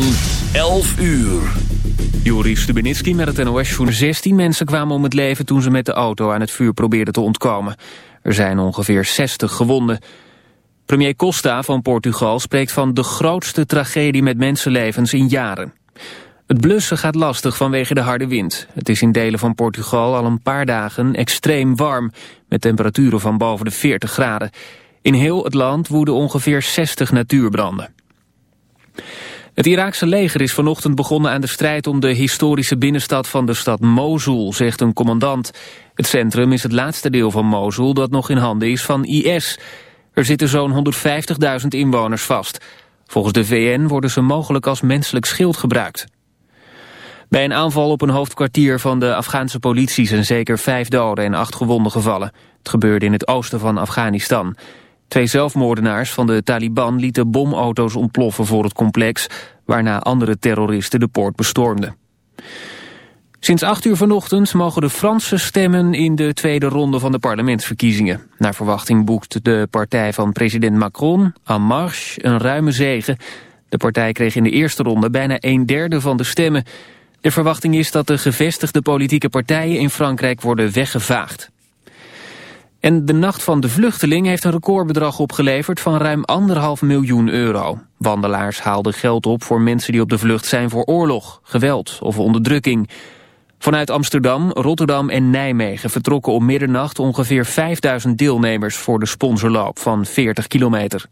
van 11 uur. Joris Stubenitski met het NOS voor 16 mensen kwamen om het leven toen ze met de auto aan het vuur probeerden te ontkomen. Er zijn ongeveer 60 gewonden. Premier Costa van Portugal spreekt van de grootste tragedie met mensenlevens in jaren. Het blussen gaat lastig vanwege de harde wind. Het is in delen van Portugal al een paar dagen extreem warm, met temperaturen van boven de 40 graden. In heel het land woeden ongeveer 60 natuurbranden. Het Iraakse leger is vanochtend begonnen aan de strijd om de historische binnenstad van de stad Mosul, zegt een commandant. Het centrum is het laatste deel van Mosul dat nog in handen is van IS. Er zitten zo'n 150.000 inwoners vast. Volgens de VN worden ze mogelijk als menselijk schild gebruikt. Bij een aanval op een hoofdkwartier van de Afghaanse politie zijn zeker vijf doden en acht gewonden gevallen. Het gebeurde in het oosten van Afghanistan. Twee zelfmoordenaars van de Taliban lieten bomauto's ontploffen voor het complex, waarna andere terroristen de poort bestormden. Sinds 8 uur vanochtend mogen de Fransen stemmen in de tweede ronde van de parlementsverkiezingen. Naar verwachting boekt de partij van president Macron, En Marche, een ruime zege. De partij kreeg in de eerste ronde bijna een derde van de stemmen. De verwachting is dat de gevestigde politieke partijen in Frankrijk worden weggevaagd. En de Nacht van de Vluchteling heeft een recordbedrag opgeleverd van ruim anderhalf miljoen euro. Wandelaars haalden geld op voor mensen die op de vlucht zijn voor oorlog, geweld of onderdrukking. Vanuit Amsterdam, Rotterdam en Nijmegen vertrokken om middernacht ongeveer 5000 deelnemers voor de sponsorloop van 40 kilometer.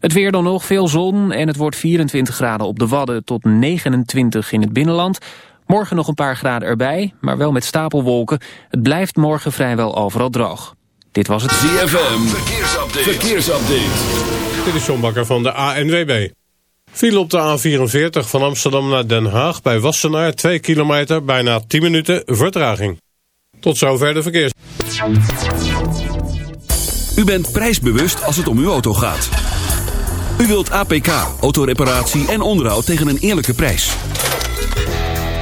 Het weer dan nog, veel zon en het wordt 24 graden op de Wadden tot 29 in het binnenland. Morgen nog een paar graden erbij, maar wel met stapelwolken. Het blijft morgen vrijwel overal droog. Dit was het ZFM, verkeersupdate. verkeersupdate. Dit is John Bakker van de ANWB. Viel op de A44 van Amsterdam naar Den Haag bij Wassenaar 2 kilometer, bijna 10 minuten vertraging. Tot zover de verkeers. U bent prijsbewust als het om uw auto gaat. U wilt APK, autoreparatie en onderhoud tegen een eerlijke prijs.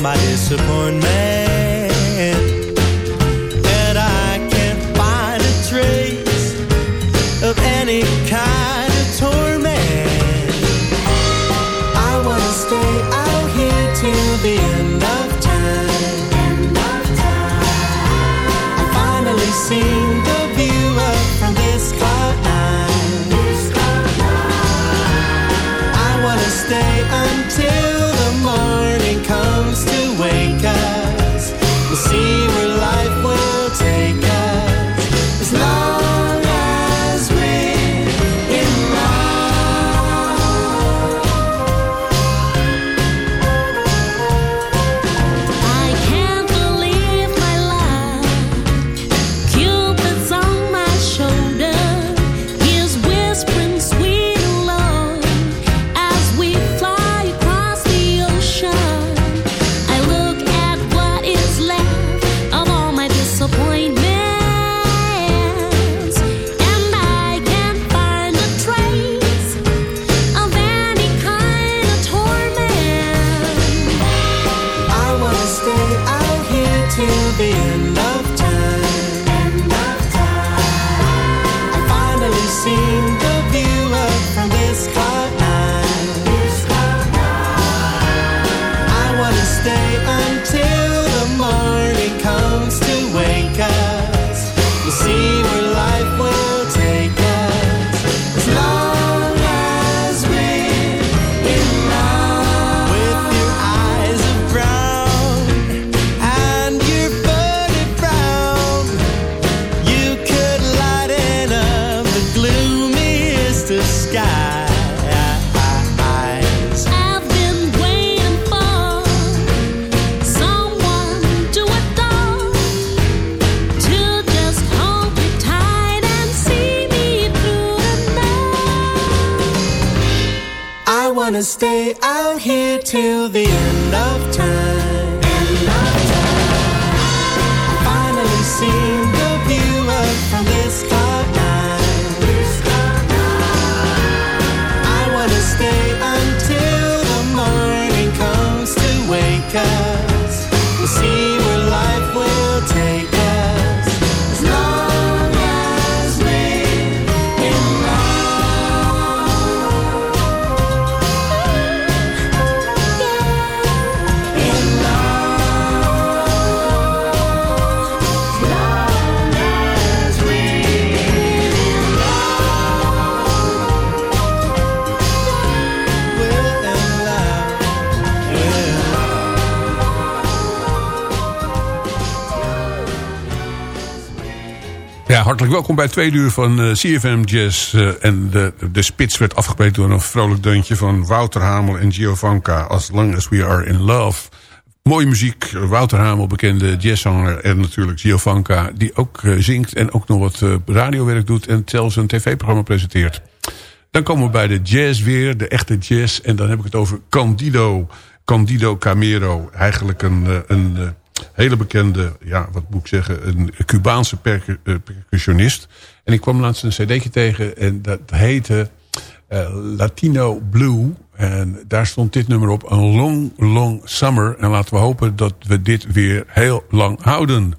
My disappointment. Stay out here till the end of time. Finally seen hartelijk welkom bij het uur van eh, CFM Jazz. eh, en de, de spits werd afgebreid door een vrolijk deuntje van Wouter Hamel en Giovanka. As long as we are in love. Mooie muziek. Wouter Hamel, bekende jazzzanger. En natuurlijk Giovanka, die ook eh, zingt en ook nog wat radiowerk doet. En zelfs een tv-programma presenteert. Dan komen we bij de jazz weer, de echte jazz. En dan heb ik het over Candido. Candido Camero. Eigenlijk een, een hele bekende, ja, wat moet ik zeggen... een Cubaanse eh, percussionist. En ik kwam laatst een cd'tje tegen en dat heette eh, Latino Blue. En daar stond dit nummer op, een long, long summer. En laten we hopen dat we dit weer heel lang houden.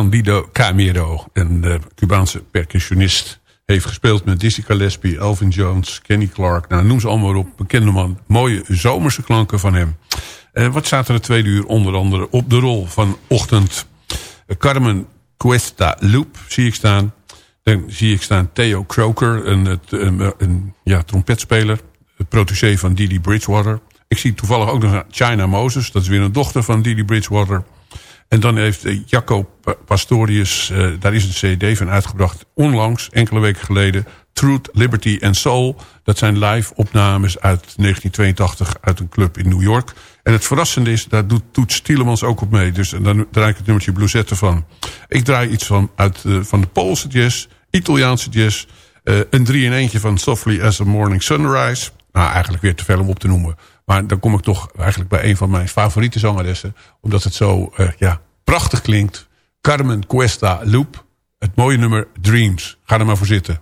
Candido Camero, een uh, Cubaanse percussionist. Heeft gespeeld met Dizzy Gillespie, Elvin Jones, Kenny Clark. Nou, noem ze allemaal op. Bekende man. Mooie zomerse klanken van hem. Uh, wat staat er tweede uur onder andere op de rol van ochtend? Carmen Cuesta Loop zie ik staan. Dan zie ik staan Theo Croker, een, een, een ja, trompetspeler. Protégé van Didi Bridgewater. Ik zie toevallig ook nog China Moses. Dat is weer een dochter van Didi Bridgewater. En dan heeft Jacco Pastorius, uh, daar is een cd van uitgebracht onlangs, enkele weken geleden. Truth, Liberty and Soul. Dat zijn live opnames uit 1982 uit een club in New York. En het verrassende is, daar doet Toets Stielemans ook op mee. Dus dan draai ik het nummertje Bluesette van. Ik draai iets van, uit, uh, van de Poolse jazz, Italiaanse jazz. Een drie in eentje van Softly as a Morning Sunrise. Nou, eigenlijk weer te veel om op te noemen. Maar dan kom ik toch eigenlijk bij een van mijn favoriete zangeressen. Omdat het zo uh, ja, prachtig klinkt. Carmen Cuesta Loop. Het mooie nummer Dreams. Ga er maar voor zitten.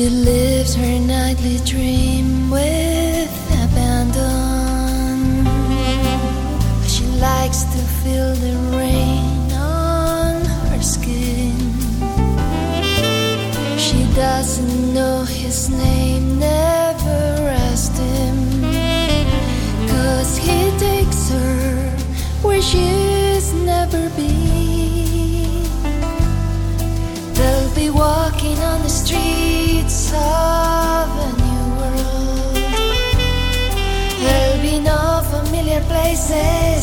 She lives her nightly dream with abandon. She likes to feel the rain on her skin. She doesn't know his name, of a new world. There'll be no familiar places,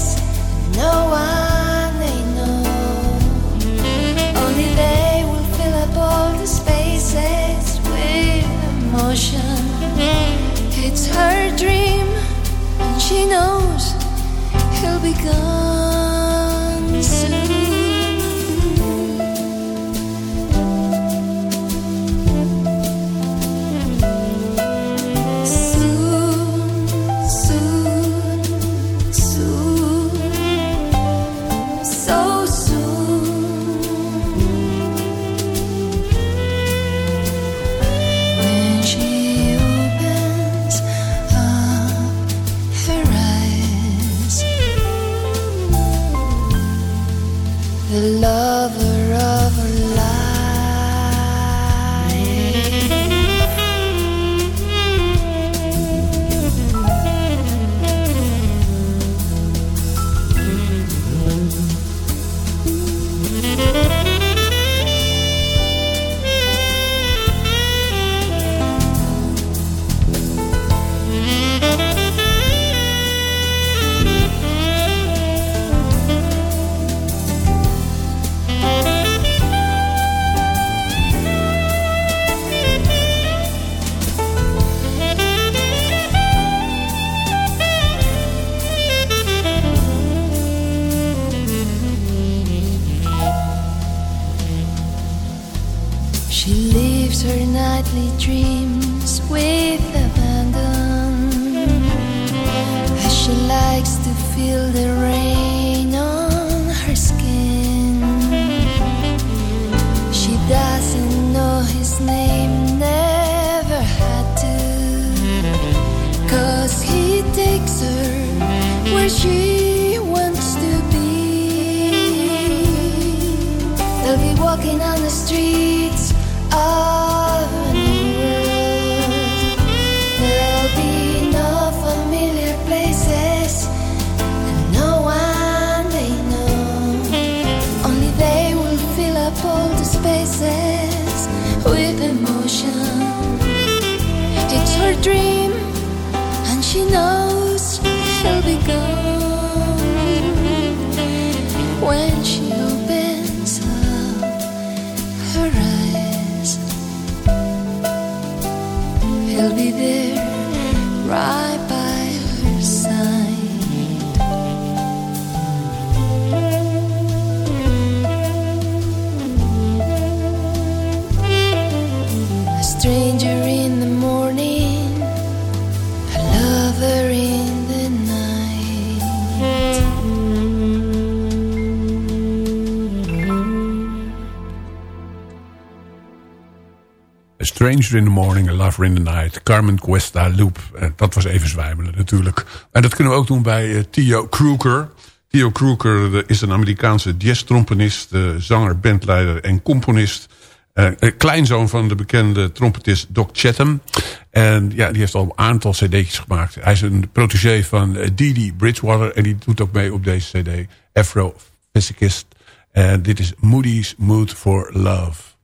Stranger in the Morning, A Lover in the Night. Carmen Cuesta Loop. Eh, dat was even zwijmelen natuurlijk. En dat kunnen we ook doen bij eh, Theo Kruger. Theo Kruger is een Amerikaanse jazz-trompenist, eh, zanger, bandleider en componist. Een kleinzoon van de bekende trompetist Doc Chatham. En ja, die heeft al een aantal cd'tjes gemaakt. Hij is een protégé van Dee Bridgewater. En die doet ook mee op deze cd. Afrophysicist. En dit is Moody's Mood for Love.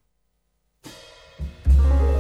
Bye.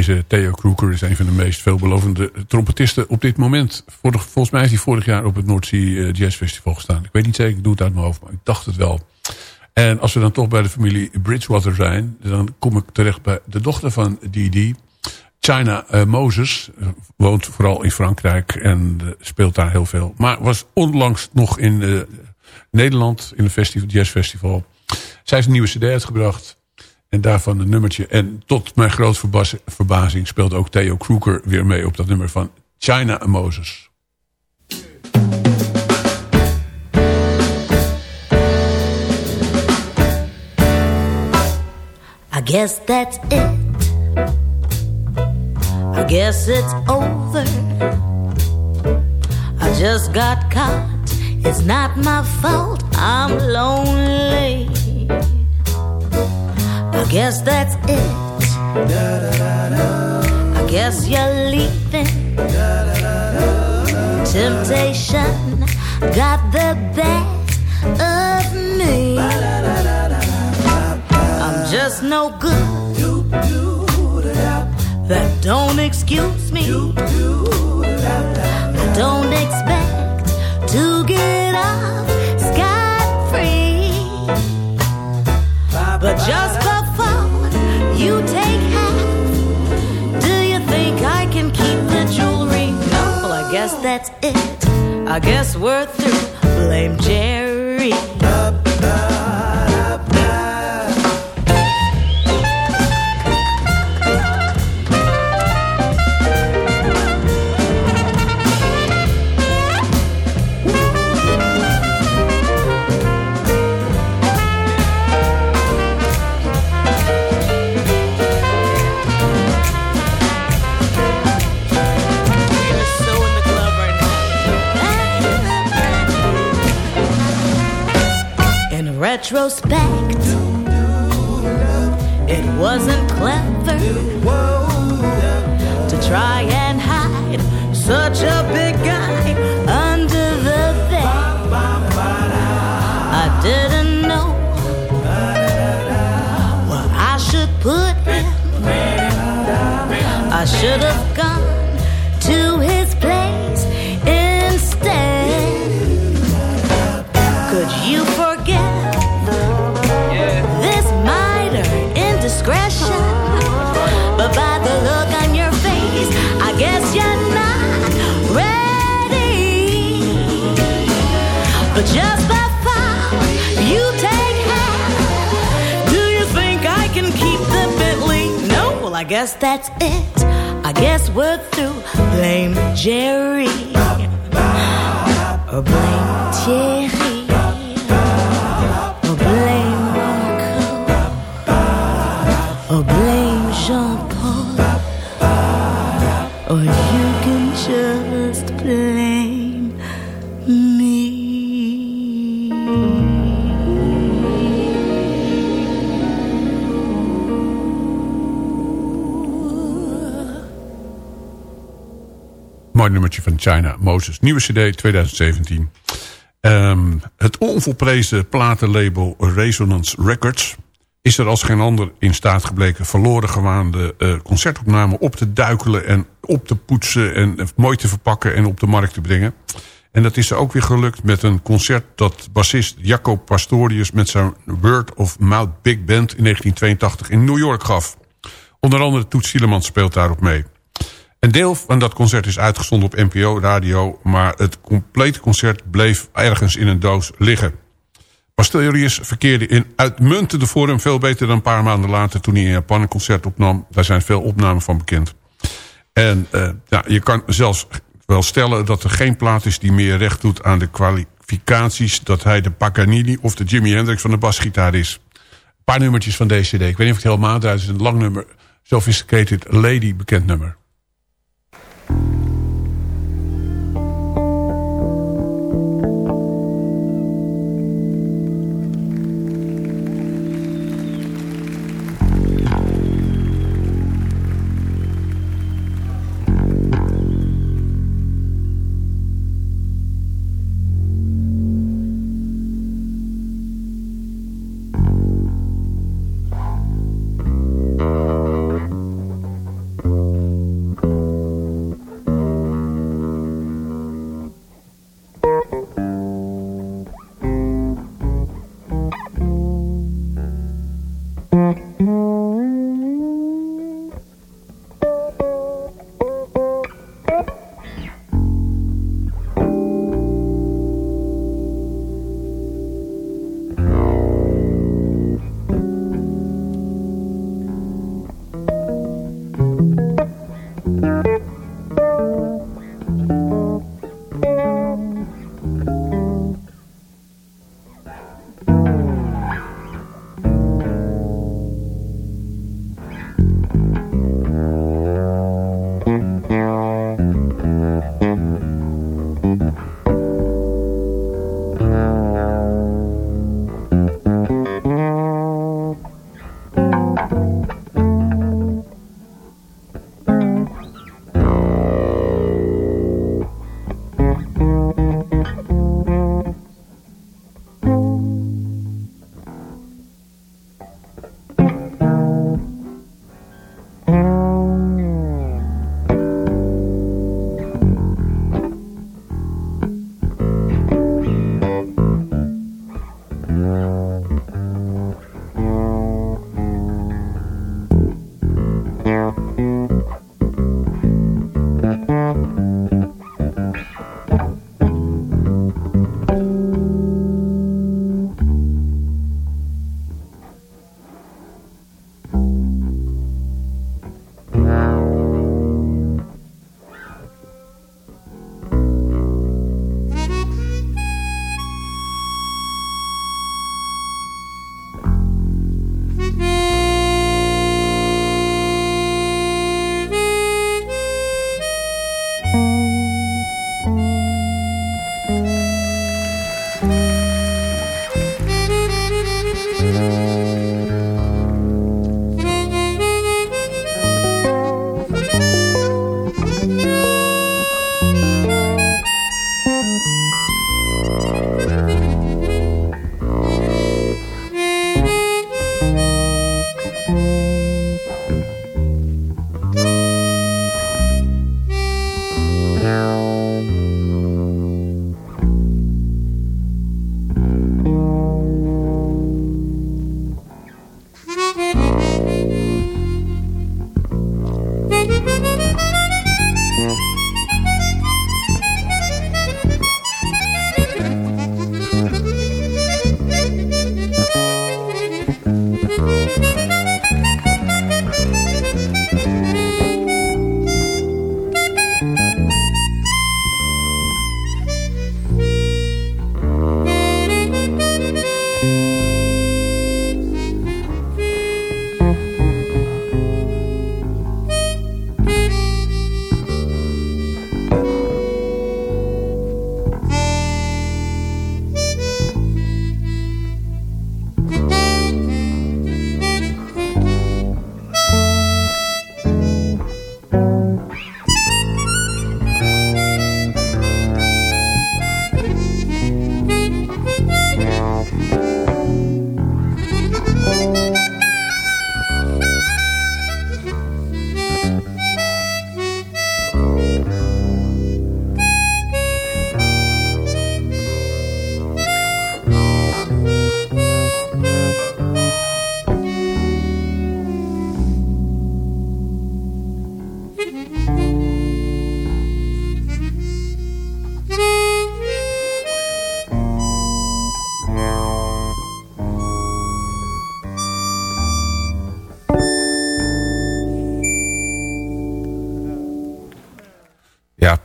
Deze Theo Kroeker is een van de meest veelbelovende trompetisten op dit moment. Volgens mij is hij vorig jaar op het Noordzee eh, Jazz Festival gestaan. Ik weet niet zeker, ik doe het uit mijn hoofd, maar ik dacht het wel. En als we dan toch bij de familie Bridgewater zijn... dan kom ik terecht bij de dochter van Didi. China uh, Moses woont vooral in Frankrijk en uh, speelt daar heel veel. Maar was onlangs nog in Nederland in een festival, jazzfestival. Zij heeft een nieuwe cd uitgebracht. En daarvan een nummertje. En tot mijn groot verbazing speelt ook Theo Kroeker weer mee op dat nummer van China Moses. I guess that's it. I guess it's over. I just got caught. It's not my fault. I'm lonely. I guess that's it. I guess you're leaving. Temptation got the best of me. I'm just no good. That don't excuse me. I don't expect to get off guess that's it. I guess we're through. Blame Jerry. Retrospect, it wasn't clever to try and hide such a big guy under the bed. I didn't know where I should put him. I should have guess that's it. I guess we're through. Blame Jerry. Blame Thierry. Mooi nummertje van China Moses. Nieuwe cd 2017. Ehm, het onvolprezen platenlabel Resonance Records... is er als geen ander in staat gebleken... verloren gewaande concertopnamen op te duikelen... en op te poetsen en eh, mooi te verpakken en op de markt te brengen. En dat is er ook weer gelukt met een concert... dat bassist Jaco Pastorius met zijn Word of Mouth Big Band... in 1982 in New York gaf. Onder andere Toet Sielemans speelt daarop mee. Een deel van dat concert is uitgezonden op NPO Radio... maar het complete concert bleef ergens in een doos liggen. Pastorius verkeerde in uitmuntende vorm... veel beter dan een paar maanden later toen hij in Japan een concert opnam. Daar zijn veel opnamen van bekend. En uh, ja, je kan zelfs wel stellen dat er geen plaat is... die meer recht doet aan de kwalificaties... dat hij de Paganini of de Jimi Hendrix van de basgitaar is. Een paar nummertjes van deze cd. Ik weet niet of het helemaal. Het is een lang nummer. Sophisticated Lady, bekend nummer. thank you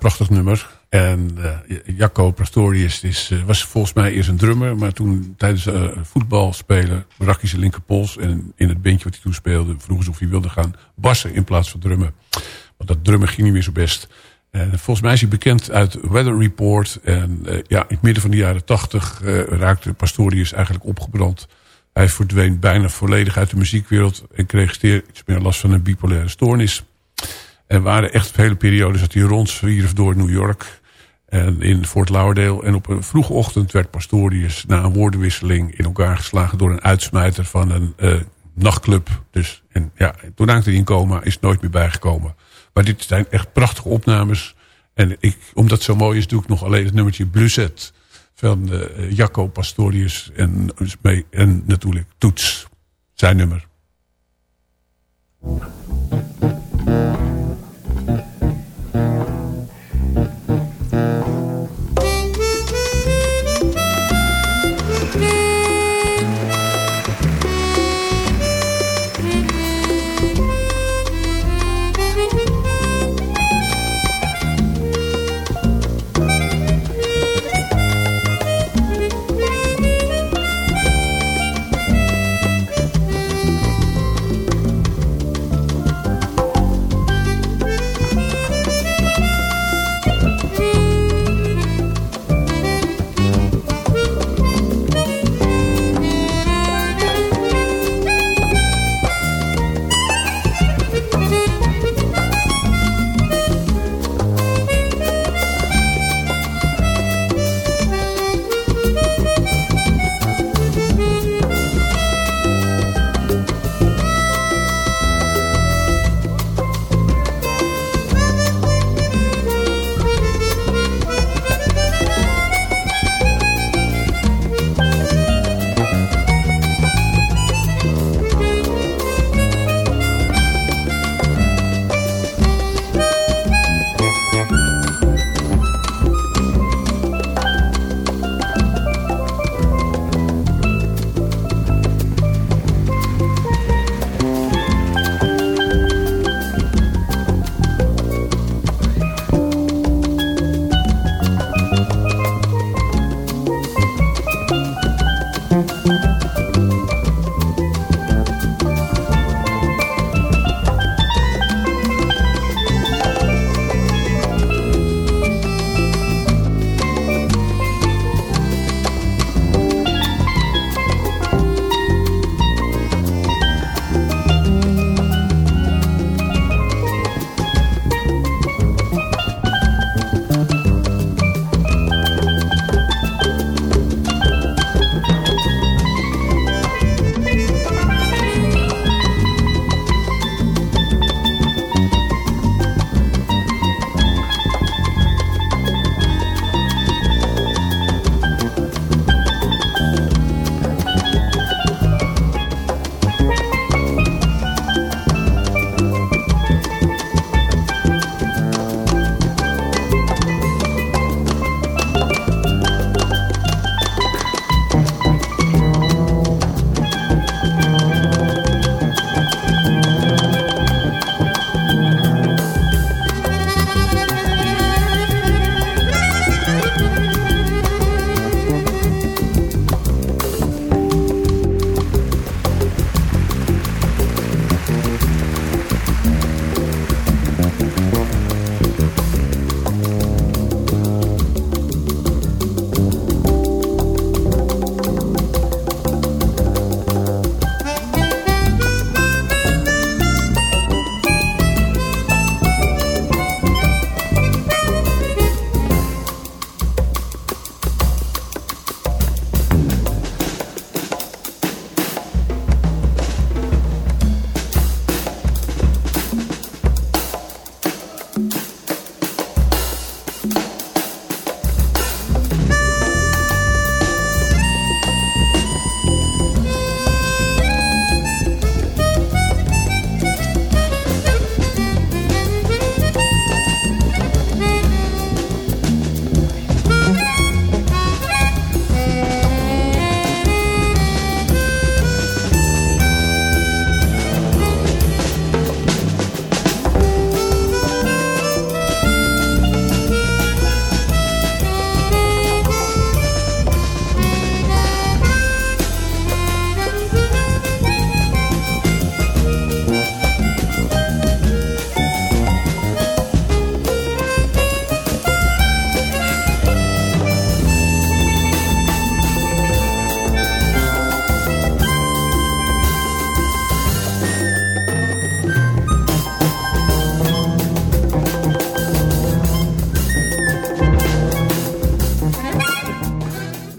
prachtig nummer. En uh, Jacco Pastorius is, uh, was volgens mij eerst een drummer. Maar toen tijdens uh, voetbal spelen brak hij zijn linkerpols. En in het bandje wat hij toen speelde vroegen ze of hij wilde gaan bassen in plaats van drummen. Want dat drummen ging niet meer zo best. En volgens mij is hij bekend uit Weather Report. En ja, in het midden van de jaren tachtig raakte Pastorius eigenlijk opgebrand. Hij verdween bijna volledig uit de muziekwereld. En kreeg steeds meer last van een bipolaire stoornis. Er waren echt hele periodes dat hij rondzwierf door New York. En in Fort Lauderdale. En op een vroege ochtend werd Pastorius na een woordenwisseling in elkaar geslagen door een uitsmijter van een uh, nachtclub. Dus en ja, toen raakte hij in coma, is nooit meer bijgekomen. Maar dit zijn echt prachtige opnames. En ik, omdat het zo mooi is, doe ik nog alleen het nummertje Blueset van uh, Jacco Pastorius en, en natuurlijk Toets. Zijn nummer.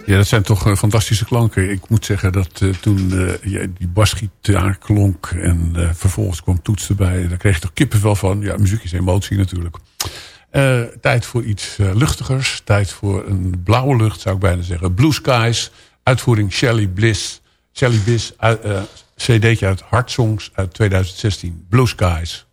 Ja, dat zijn toch eh, fantastische klanken. Ik moet zeggen dat eh, toen eh, die basgitaar klonk en vervolgens kwam toets erbij. Daar kreeg je toch kippenvel van. Ja, muziek is emotie natuurlijk. tijd voor iets luchtigers. Tijd voor een blauwe lucht zou ik bijna zeggen. Blue Skies, uitvoering Shelly Bliss. Shelly Bliss, cd'tje uit Hard Songs uit 2016. Blue Skies.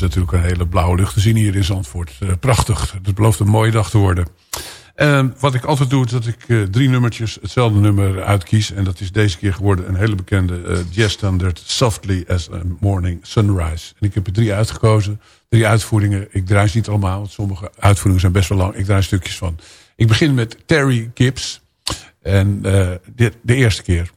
is natuurlijk een hele blauwe lucht te zien hier in Zandvoort. Eh, prachtig. Het belooft een mooie dag te worden. Ehm, wat ik altijd doe is dat ik eh, drie nummertjes hetzelfde nummer uitkies. En dat is deze keer geworden een hele bekende eh, jazz standard. Softly as a Morning Sunrise. En ik heb er drie uitgekozen. Drie uitvoeringen. Ik draai ze niet allemaal. Want sommige uitvoeringen zijn best wel lang. Ik draai stukjes van. Ik begin met Terry Gibbs. En uh, de eerste keer.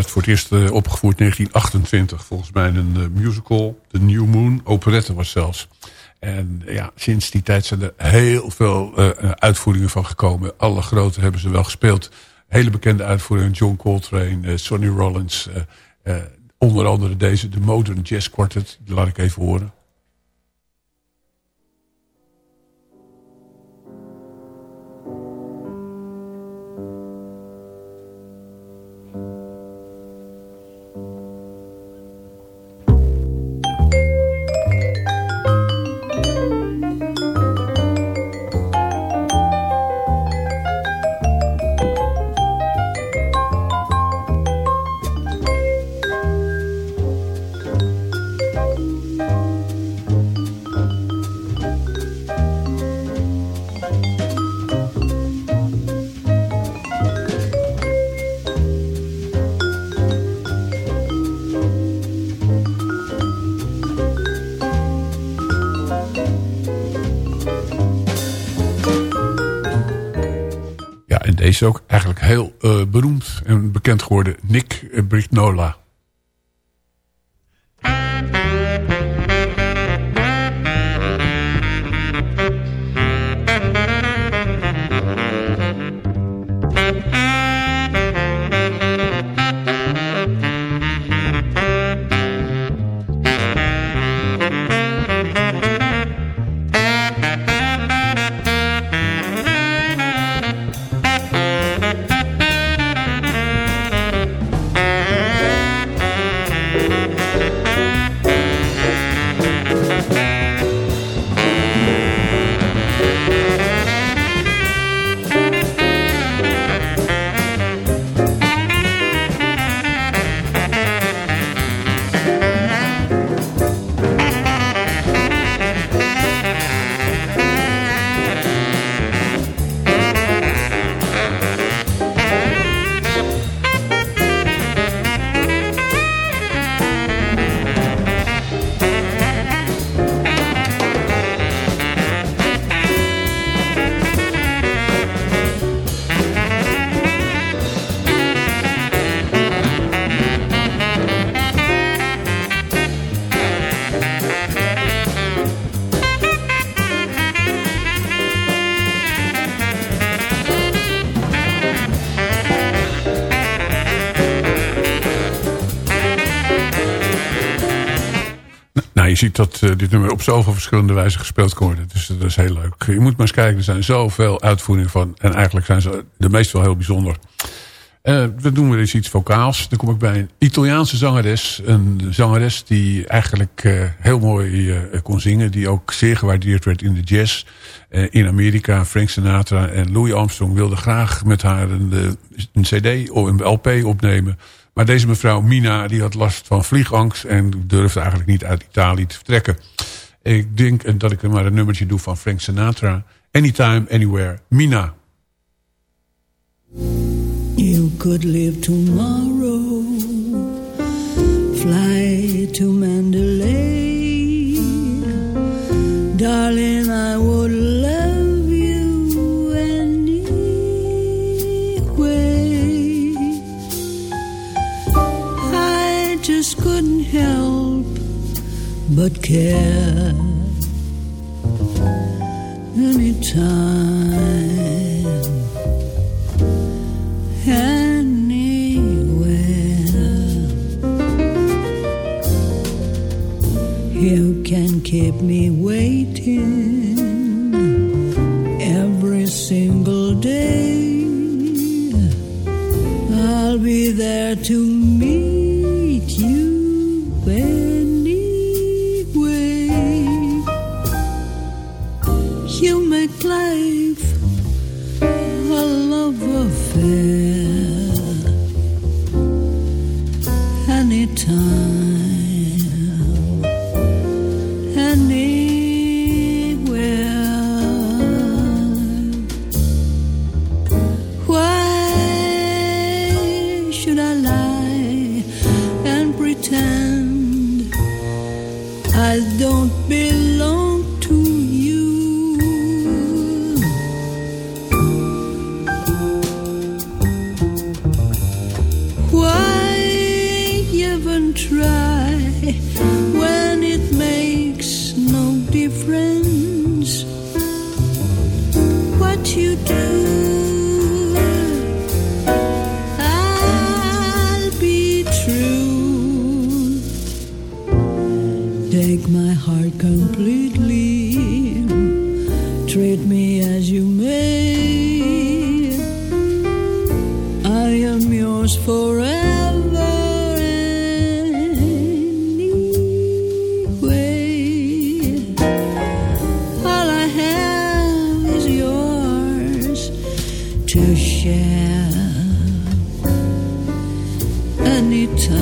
Werd voor het eerst eh, opgevoerd in 1928. Volgens mij een eh, musical, The New Moon, operette was zelfs. En ja, sinds die tijd zijn er heel veel eh, uitvoeringen van gekomen. Alle grote hebben ze wel gespeeld. Hele bekende uitvoeringen, John Coltrane, Sonny Rollins. onder andere deze, de Modern Jazz Quartet. Die laat ik even horen. Heel eh, beroemd en bekend geworden. Nick Brignola. Ziet dat eh, dit nummer op zoveel verschillende wijzen gespeeld kan worden. Dus dat is heel leuk. Je moet maar eens kijken, er zijn zoveel uitvoeringen van. En eigenlijk zijn ze de meest wel heel bijzonder. Eh, we doen weer eens iets vocaals. Dan kom ik bij een Italiaanse zangeres. Een zangeres die eigenlijk eh, heel mooi kon zingen. Die ook zeer gewaardeerd werd in de jazz. In Amerika, Frank Sinatra en Louis Armstrong wilden graag met haar een cd of een LP opnemen. Maar deze mevrouw Mina die had last van vliegangst. En durfde eigenlijk niet uit Italië te vertrekken. Ik denk eh, dat ik er maar een nummertje doe van Frank Sinatra. Anytime, Anywhere, Mina. You could live tomorrow, fly to Mandalay. Darling, I would but care anytime anywhere. You can keep me waiting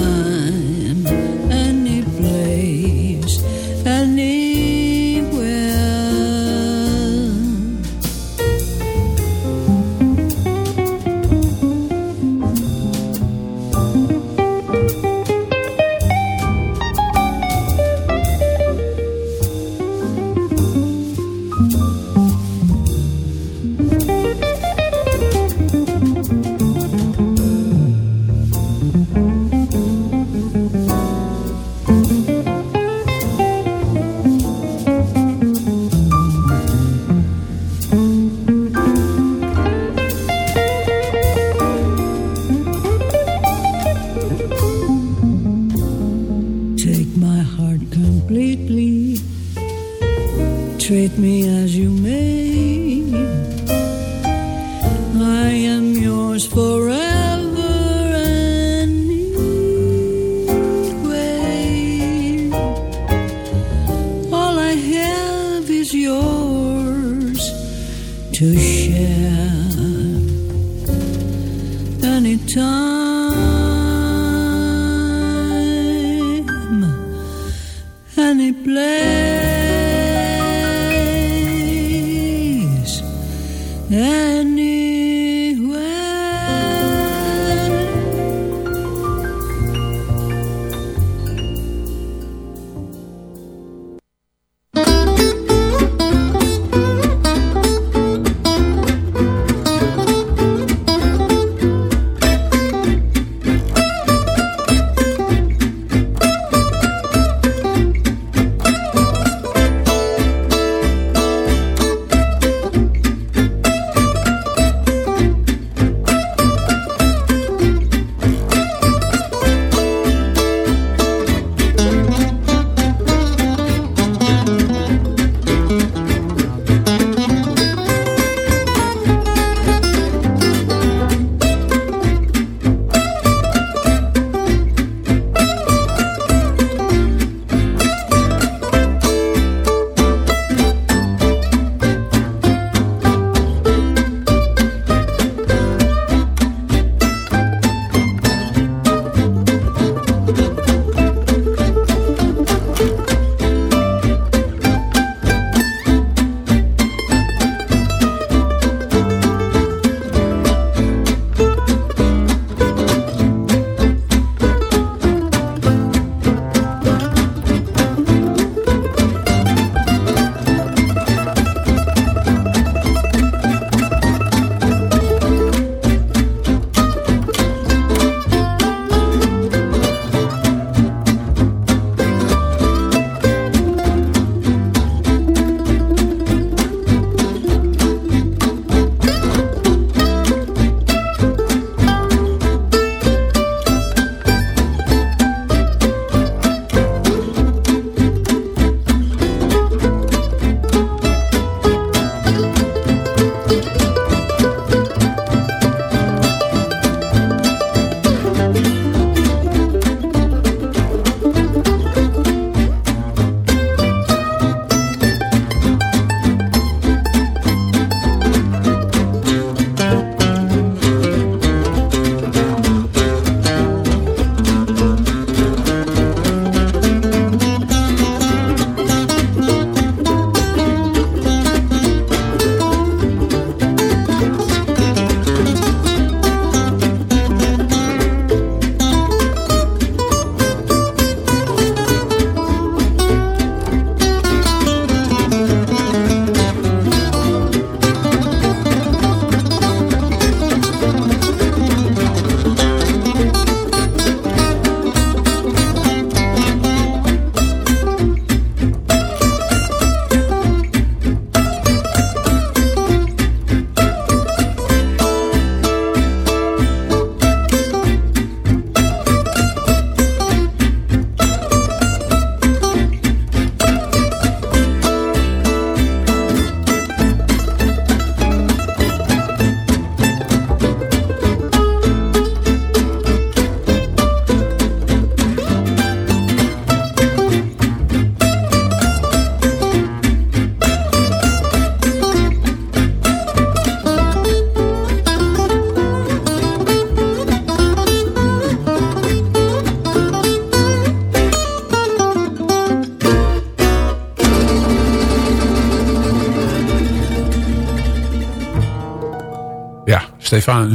anytime,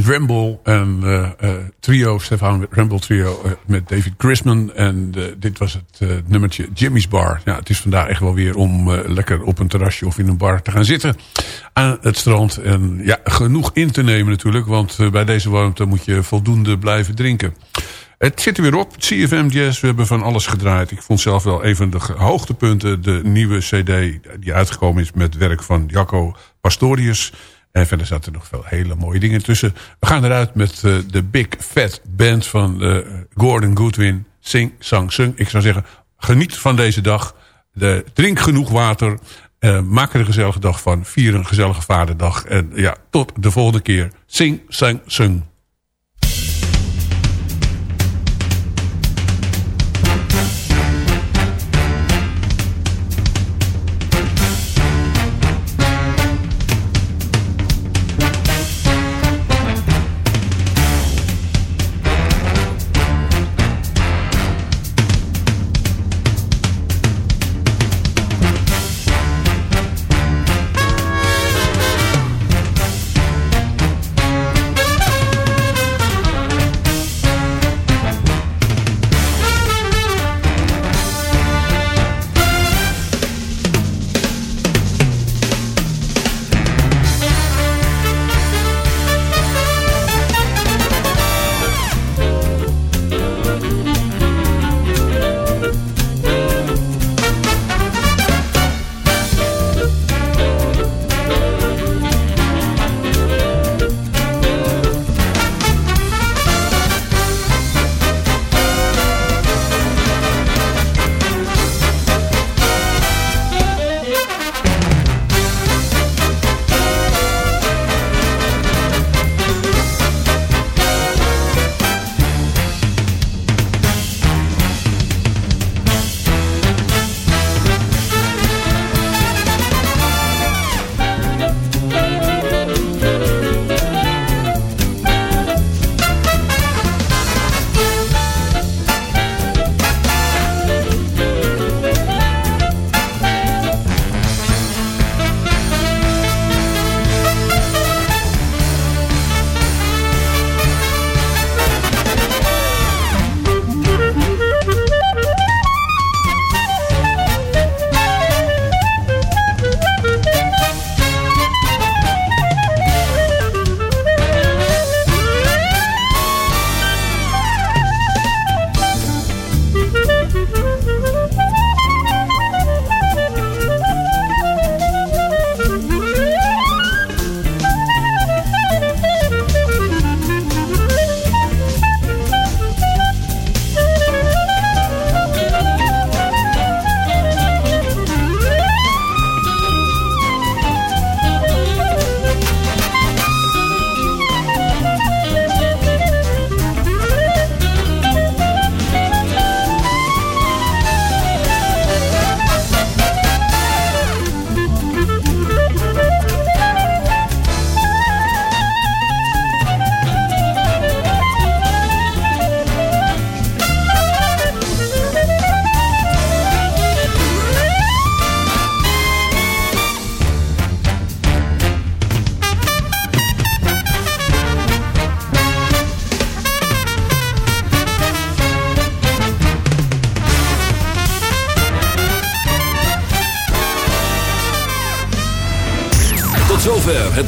Ramble en eh, eh, trio, Stefan Ramble trio eh, met David Grisman. En eh, dit was het eh, nummertje Jimmy's Bar. Ja, het is vandaag echt wel weer om eh, lekker op een terrasje of in een bar te gaan zitten aan het strand. En ja, genoeg in te nemen natuurlijk, want eh, bij deze warmte moet je voldoende blijven drinken. Het zit er weer op. CFM Jazz, we hebben van alles gedraaid. Ik vond zelf wel een van de hoogtepunten de nieuwe cd die uitgekomen is met werk van Jacco Pastorius. En verder zaten er nog veel hele mooie dingen tussen. We gaan eruit met eh, de Big Fat Band van eh, Gordon Goodwin. Sing, sang, sung. Ik zou zeggen, geniet van deze dag. De, drink genoeg water. Eh, maak er een gezellige dag van. Vier een gezellige vaderdag. En ja, tot de volgende keer. Sing, sang, sung.